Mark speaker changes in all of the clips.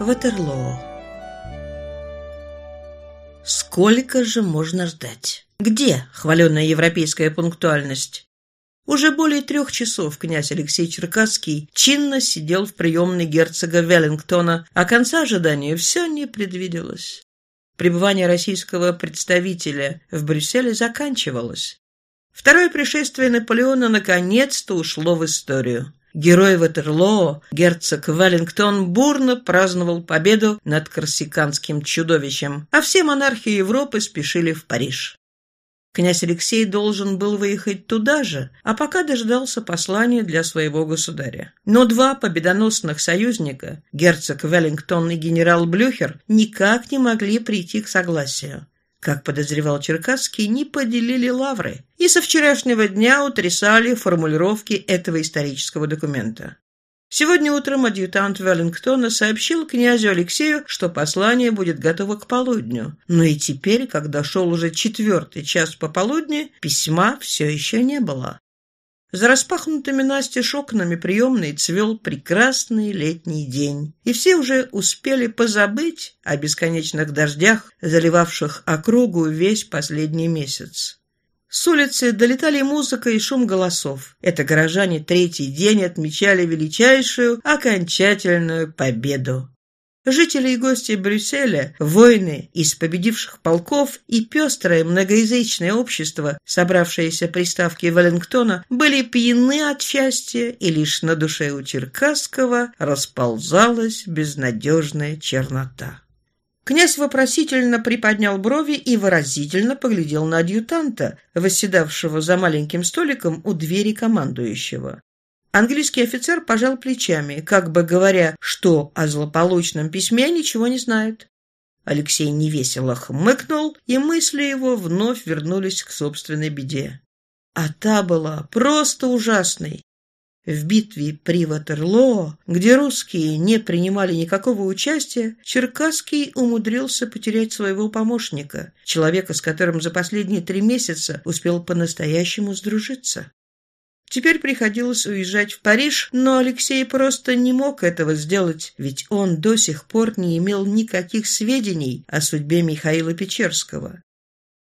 Speaker 1: Ватерлоо. Сколько же можно ждать? Где хваленная европейская пунктуальность? Уже более трех часов князь Алексей Черкасский чинно сидел в приемной герцога Веллингтона, а конца ожидания все не предвиделось. Пребывание российского представителя в Брюсселе заканчивалось. Второе пришествие Наполеона наконец-то ушло в историю. Герой Ватерлоо, герцог Веллингтон, бурно праздновал победу над корсиканским чудовищем, а все монархи Европы спешили в Париж. Князь Алексей должен был выехать туда же, а пока дождался послания для своего государя. Но два победоносных союзника, герцог Веллингтон и генерал Блюхер, никак не могли прийти к согласию как подозревал Черкасский, не поделили лавры и со вчерашнего дня утрясали формулировки этого исторического документа. Сегодня утром адъютант Веллингтона сообщил князю Алексею, что послание будет готово к полудню. Но и теперь, когда шел уже четвертый час пополудни, письма все еще не было. За распахнутыми настежь окнами приемной цвел прекрасный летний день, и все уже успели позабыть о бесконечных дождях, заливавших округу весь последний месяц. С улицы долетали музыка и шум голосов. Это горожане третий день отмечали величайшую окончательную победу. Жители и гости Брюсселя, воины из победивших полков и пестрое многоязычное общество, собравшееся при ставке Веллингтона, были пьяны от счастья, и лишь на душе у Черкасского расползалась безнадежная чернота. Князь вопросительно приподнял брови и выразительно поглядел на адъютанта, восседавшего за маленьким столиком у двери командующего. Английский офицер пожал плечами, как бы говоря, что о злополучном письме ничего не знает. Алексей невесело хмыкнул, и мысли его вновь вернулись к собственной беде. А та была просто ужасной. В битве при Ватерлоо, где русские не принимали никакого участия, Черкасский умудрился потерять своего помощника, человека, с которым за последние три месяца успел по-настоящему сдружиться. Теперь приходилось уезжать в Париж, но Алексей просто не мог этого сделать, ведь он до сих пор не имел никаких сведений о судьбе Михаила Печерского.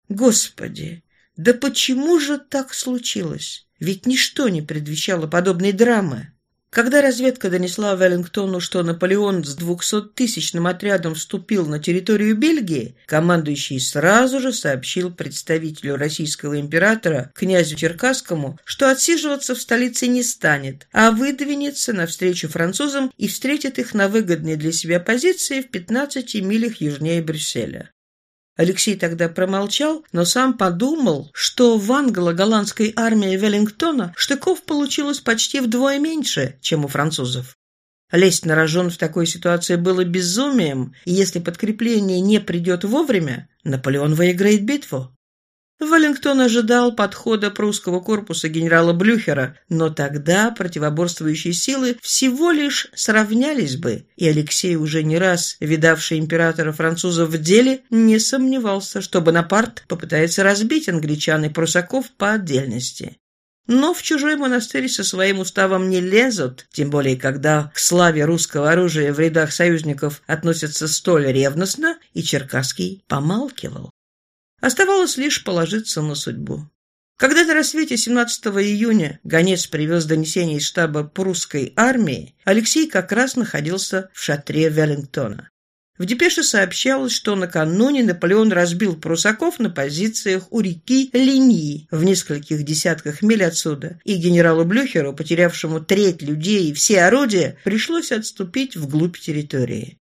Speaker 1: Господи, да почему же так случилось? Ведь ничто не предвещало подобной драмы. Когда разведка донесла Веллингтону, что Наполеон с двухсоттысячным отрядом вступил на территорию Бельгии, командующий сразу же сообщил представителю российского императора, князю Черкасскому, что отсиживаться в столице не станет, а выдвинется навстречу французам и встретит их на выгодной для себя позиции в 15 милях южнее Брюсселя. Алексей тогда промолчал, но сам подумал, что в англо-голландской армии Веллингтона штыков получилось почти вдвое меньше, чем у французов. Лезть на рожон в такой ситуации было безумием, и если подкрепление не придет вовремя, Наполеон выиграет битву. Веллингтон ожидал подхода прусского корпуса генерала Блюхера, но тогда противоборствующие силы всего лишь сравнялись бы, и Алексей, уже не раз видавший императора французов в деле, не сомневался, что Бонапарт попытается разбить англичан и прусаков по отдельности. Но в чужой монастырь со своим уставом не лезут, тем более когда к славе русского оружия в рядах союзников относятся столь ревностно, и Черкасский помалкивал. Оставалось лишь положиться на судьбу. Когда на рассвете 17 июня гонец привез донесение из штаба прусской армии, Алексей как раз находился в шатре Веллингтона. В депеше сообщалось, что накануне Наполеон разбил прусаков на позициях у реки Линии в нескольких десятках миль отсюда, и генералу Блюхеру, потерявшему треть людей и все орудия, пришлось отступить вглубь территории.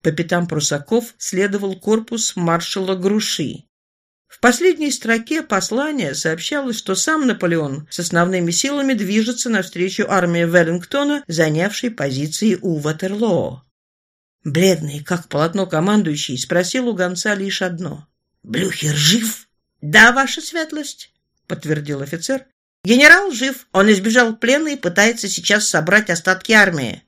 Speaker 1: По пятам прусаков следовал корпус маршала Груши. В последней строке послания сообщалось, что сам Наполеон с основными силами движется навстречу армии Веллингтона, занявшей позиции у Ватерлоо. Бледный, как полотно командующий, спросил у гонца лишь одно. «Блюхер жив?» «Да, ваша светлость», — подтвердил офицер. «Генерал жив. Он избежал плена и пытается сейчас собрать остатки армии».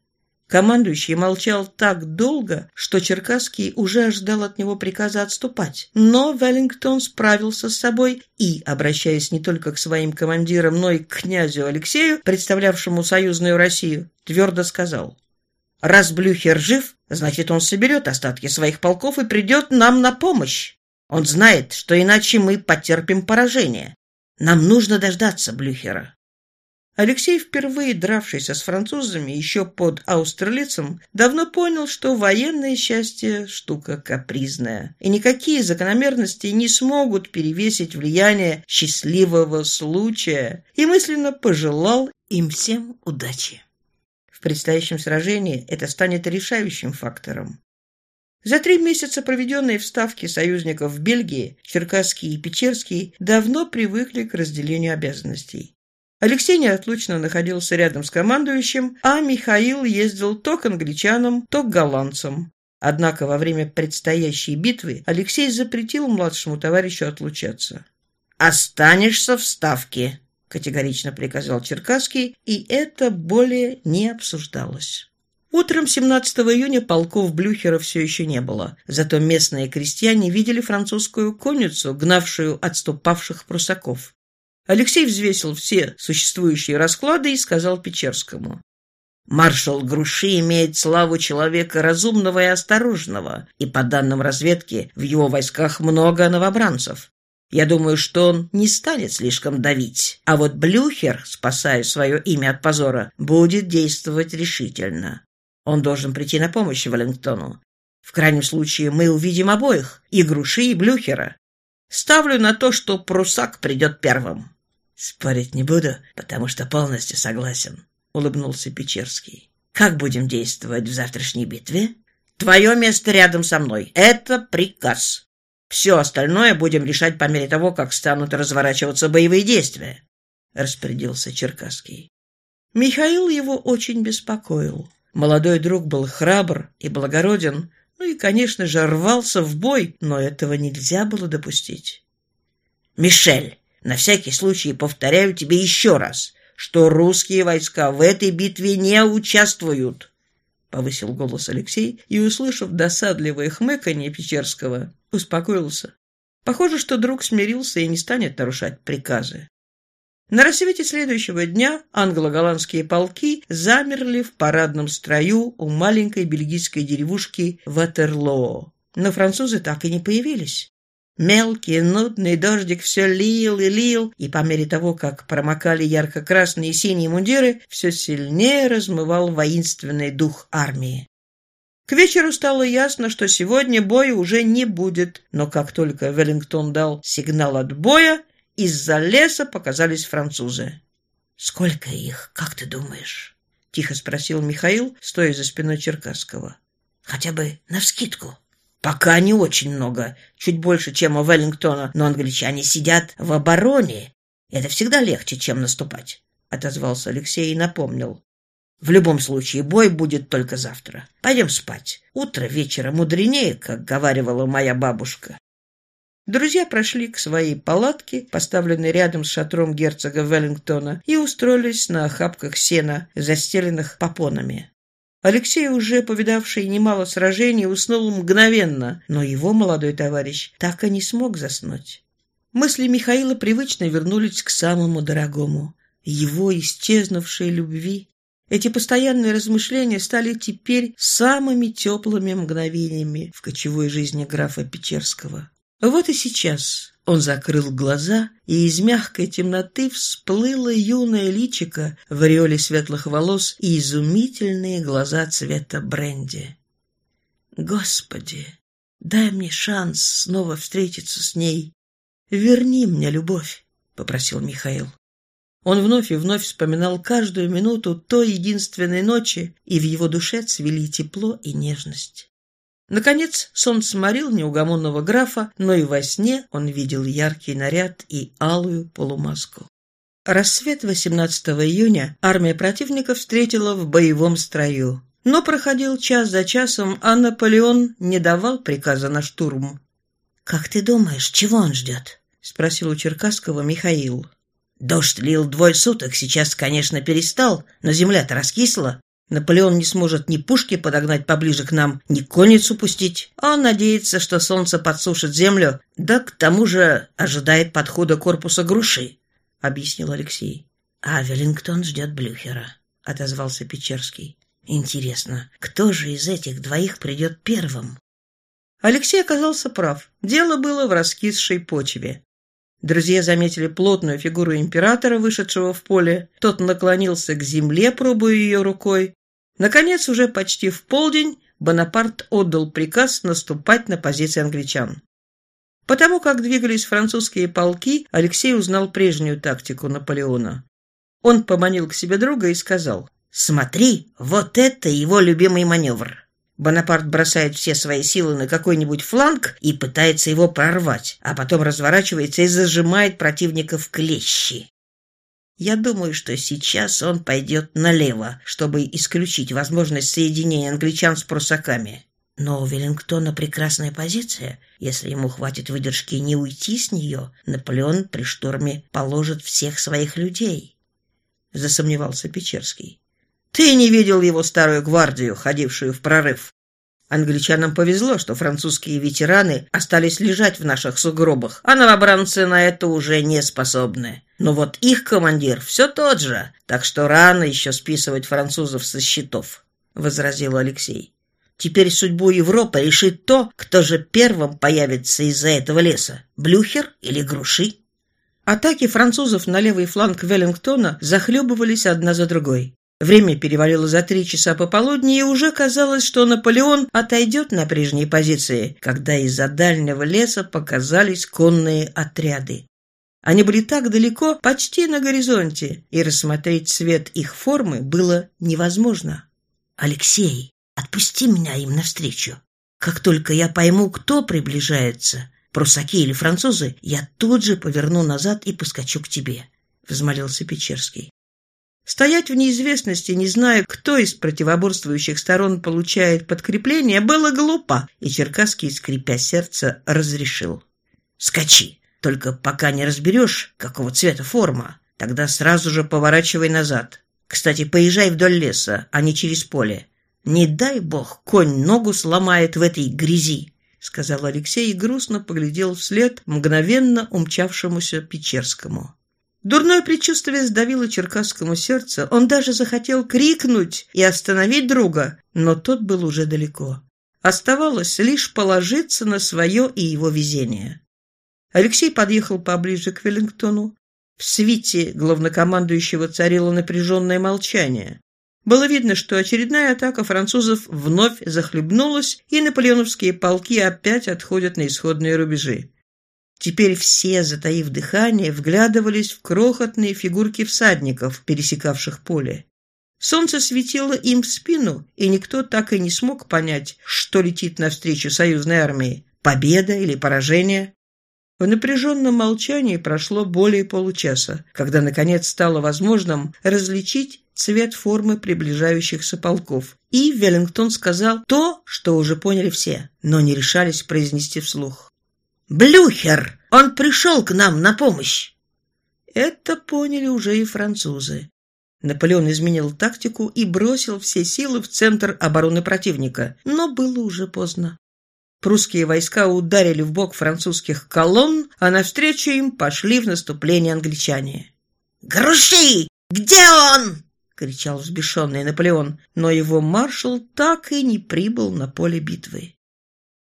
Speaker 1: Командующий молчал так долго, что Черкасский уже ожидал от него приказа отступать. Но Веллингтон справился с собой и, обращаясь не только к своим командирам, но и к князю Алексею, представлявшему союзную Россию, твердо сказал Раз Блюхер жив, значит, он соберет остатки своих полков и придет нам на помощь. Он знает, что иначе мы потерпим поражение. Нам нужно дождаться Блюхера. Алексей, впервые дравшийся с французами еще под Аустерлицем, давно понял, что военное счастье – штука капризная, и никакие закономерности не смогут перевесить влияние счастливого случая, и мысленно пожелал им всем удачи. В предстоящем сражении это станет решающим фактором. За три месяца, проведенные в Ставке союзников в Бельгии, Черкасский и Печерский давно привыкли к разделению обязанностей. Алексей неотлучно находился рядом с командующим, а Михаил ездил то к англичанам, то к голландцам. Однако во время предстоящей битвы Алексей запретил младшему товарищу отлучаться. «Останешься в Ставке», — категорично приказал Черкасский, и это более не обсуждалось. Утром 17 июня полков Блюхера все еще не было, зато местные крестьяне видели французскую конницу, гнавшую отступавших прусаков. Алексей взвесил все существующие расклады и сказал Печерскому. Маршал Груши имеет славу человека разумного и осторожного, и, по данным разведки, в его войсках много новобранцев. Я думаю, что он не станет слишком давить, а вот Блюхер, спасая свое имя от позора, будет действовать решительно. Он должен прийти на помощь Веллингтону. В крайнем случае мы увидим обоих, и Груши, и Блюхера. Ставлю на то, что Прусак придет первым. «Спорить не буду, потому что полностью согласен», — улыбнулся Печерский. «Как будем действовать в завтрашней битве?» «Твое место рядом со мной. Это приказ. Все остальное будем решать по мере того, как станут разворачиваться боевые действия», — распорядился Черкасский. Михаил его очень беспокоил. Молодой друг был храбр и благороден, ну и, конечно же, рвался в бой, но этого нельзя было допустить. «Мишель!» На всякий случай повторяю тебе еще раз, что русские войска в этой битве не участвуют. Повысил голос Алексей и, услышав досадливое хмыканье Печерского, успокоился. Похоже, что друг смирился и не станет нарушать приказы. На рассвете следующего дня англо-голландские полки замерли в парадном строю у маленькой бельгийской деревушки Ватерлоо. Но французы так и не появились. Мелкий, нудный дождик все лил и лил, и по мере того, как промокали ярко-красные и синие мундиры, все сильнее размывал воинственный дух армии. К вечеру стало ясно, что сегодня боя уже не будет, но как только Веллингтон дал сигнал отбоя, из-за леса показались французы. «Сколько их, как ты думаешь?» — тихо спросил Михаил, стоя за спиной Черкасского. «Хотя бы навскидку». Пока не очень много, чуть больше, чем у Веллингтона, но англичане сидят в обороне. Это всегда легче, чем наступать, — отозвался Алексей и напомнил. В любом случае, бой будет только завтра. Пойдем спать. Утро вечера мудренее, как говаривала моя бабушка. Друзья прошли к своей палатке, поставленной рядом с шатром герцога Веллингтона, и устроились на охапках сена, застеленных попонами. Алексей, уже повидавший немало сражений, уснул мгновенно, но его молодой товарищ так и не смог заснуть. Мысли Михаила привычно вернулись к самому дорогому — его исчезнувшей любви. Эти постоянные размышления стали теперь самыми теплыми мгновениями в кочевой жизни графа Печерского. Вот и сейчас он закрыл глаза, и из мягкой темноты всплыло юное личико в ореоле светлых волос и изумительные глаза цвета бренди. «Господи, дай мне шанс снова встретиться с ней. Верни мне любовь», — попросил Михаил. Он вновь и вновь вспоминал каждую минуту той единственной ночи, и в его душе цвели тепло и нежность. Наконец сон сморил неугомонного графа, но и во сне он видел яркий наряд и алую полумаску. Рассвет 18 июня армия противника встретила в боевом строю. Но проходил час за часом, а Наполеон не давал приказа на штурм. «Как ты думаешь, чего он ждет?» — спросил у Черкасского Михаил. «Дождь лил двое суток, сейчас, конечно, перестал, но земля-то раскисла. Наполеон не сможет ни пушки подогнать поближе к нам, ни конницу пустить. Он надеется, что солнце подсушит землю, да к тому же ожидает подхода корпуса груши, — объяснил Алексей. — А Веллингтон ждет Блюхера, — отозвался Печерский. — Интересно, кто же из этих двоих придет первым? Алексей оказался прав. Дело было в раскисшей почве. Друзья заметили плотную фигуру императора, вышедшего в поле. Тот наклонился к земле, пробуя ее рукой. Наконец, уже почти в полдень, Бонапарт отдал приказ наступать на позиции англичан. Потому как двигались французские полки, Алексей узнал прежнюю тактику Наполеона. Он поманил к себе друга и сказал, «Смотри, вот это его любимый маневр». Бонапарт бросает все свои силы на какой-нибудь фланг и пытается его прорвать, а потом разворачивается и зажимает противника в клещи. Я думаю, что сейчас он пойдет налево, чтобы исключить возможность соединения англичан с прусаками. Но у Веллингтона прекрасная позиция. Если ему хватит выдержки не уйти с нее, Наполеон при штурме положит всех своих людей. Засомневался Печерский. Ты не видел его старую гвардию, ходившую в прорыв. Англичанам повезло, что французские ветераны остались лежать в наших сугробах, а новобранцы на это уже не способны. Но вот их командир все тот же, так что рано еще списывать французов со счетов, — возразил Алексей. Теперь судьбу Европы решит то, кто же первым появится из-за этого леса, Блюхер или Груши. Атаки французов на левый фланг Веллингтона захлебывались одна за другой. Время перевалило за три часа пополудни, и уже казалось, что Наполеон отойдет на прежние позиции, когда из-за дальнего леса показались конные отряды. Они были так далеко, почти на горизонте, и рассмотреть цвет их формы было невозможно. «Алексей, отпусти меня им навстречу. Как только я пойму, кто приближается, прусаки или французы, я тут же поверну назад и поскочу к тебе», — взмолился Печерский. Стоять в неизвестности, не зная, кто из противоборствующих сторон получает подкрепление, было глупо, и Черкасский, скрипя сердце, разрешил. «Скачи, только пока не разберешь, какого цвета форма, тогда сразу же поворачивай назад. Кстати, поезжай вдоль леса, а не через поле. Не дай бог, конь ногу сломает в этой грязи», — сказал Алексей и грустно поглядел вслед мгновенно умчавшемуся Печерскому. Дурное предчувствие сдавило черкасскому сердце. Он даже захотел крикнуть и остановить друга, но тот был уже далеко. Оставалось лишь положиться на свое и его везение. Алексей подъехал поближе к Веллингтону. В свите главнокомандующего царило напряженное молчание. Было видно, что очередная атака французов вновь захлебнулась, и наполеоновские полки опять отходят на исходные рубежи. Теперь все, затаив дыхание, вглядывались в крохотные фигурки всадников, пересекавших поле. Солнце светило им в спину, и никто так и не смог понять, что летит навстречу союзной армии – победа или поражение. В напряженном молчании прошло более получаса, когда, наконец, стало возможным различить цвет формы приближающихся полков. И Веллингтон сказал то, что уже поняли все, но не решались произнести вслух. Блюхер! Он пришел к нам на помощь!» Это поняли уже и французы. Наполеон изменил тактику и бросил все силы в центр обороны противника, но было уже поздно. Прусские войска ударили в бок французских колонн, а навстречу им пошли в наступление англичане. «Груши! Где он?» — кричал взбешенный Наполеон, но его маршал так и не прибыл на поле битвы.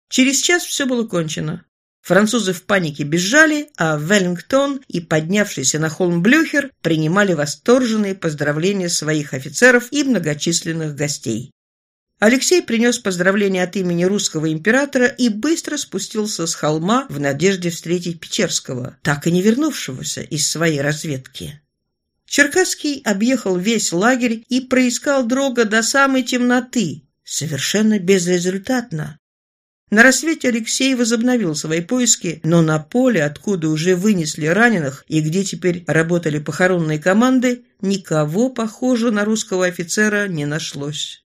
Speaker 1: Через час все было кончено. Французы в панике бежали, а Веллингтон и поднявшийся на холм Блюхер принимали восторженные поздравления своих офицеров и многочисленных гостей. Алексей принес поздравления от имени русского императора и быстро спустился с холма в надежде встретить Печерского, так и не вернувшегося из своей разведки. Черкасский объехал весь лагерь и проискал Дрога до самой темноты, совершенно безрезультатно. На рассвете Алексей возобновил свои поиски, но на поле, откуда уже вынесли раненых и где теперь работали похоронные команды, никого похожего на русского офицера не нашлось.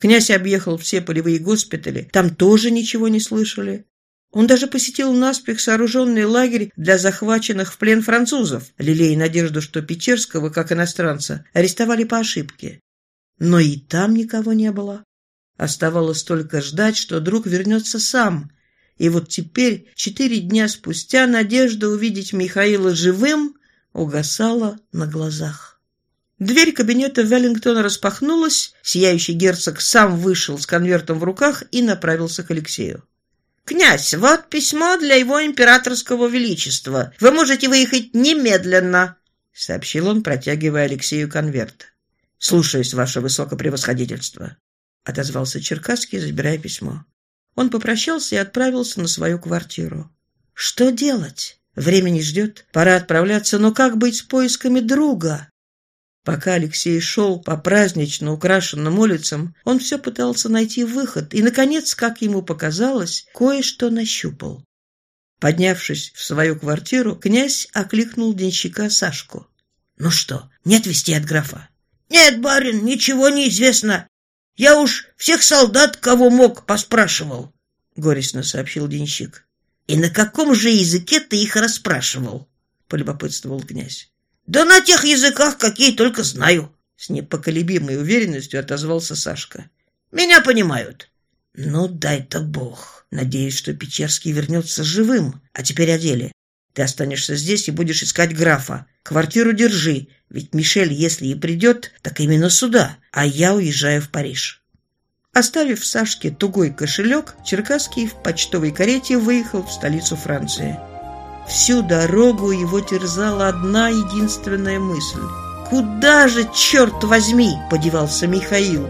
Speaker 1: Князь объехал все полевые госпитали, там тоже ничего не слышали. Он даже посетил наспех сооруженный лагерь для захваченных в плен французов, лелея надежду, что Печерского, как иностранца, арестовали по ошибке. Но и там никого не было. Оставалось только ждать, что друг вернется сам. И вот теперь, четыре дня спустя, надежда увидеть Михаила живым угасала на глазах. Дверь кабинета Веллингтона распахнулась, сияющий герцог сам вышел с конвертом в руках и направился к Алексею. «Князь, вот письмо для его императорского величества. Вы можете выехать немедленно», — сообщил он, протягивая Алексею конверт. «Слушаюсь, ваше высокопревосходительство», — отозвался Черкасский, забирая письмо. Он попрощался и отправился на свою квартиру. «Что делать? Время не ждет. Пора отправляться, но как быть с поисками друга?» Пока Алексей шел по празднично украшенным улицам, он все пытался найти выход и, наконец, как ему показалось, кое-что нащупал. Поднявшись в свою квартиру, князь окликнул денщика Сашку. «Ну что, нет вести от графа?» «Нет, барин, ничего не известно. Я уж всех солдат, кого мог, поспрашивал», — горестно сообщил денщик. «И на каком же языке ты их расспрашивал?» — полюбопытствовал князь. «Да на тех языках, какие только знаю», — с непоколебимой уверенностью отозвался Сашка. «Меня понимают». «Ну, дай-то бог. Надеюсь, что Печерский вернется живым. А теперь о. Ты останешься здесь и будешь искать графа. Квартиру держи, ведь Мишель, если и придет, так именно сюда, а я уезжаю в Париж». Оставив Сашке тугой кошелек, Черкасский в почтовой карете выехал в столицу Франции. Всю дорогу его терзала одна единственная мысль. «Куда же, черт возьми, подевался Михаил?»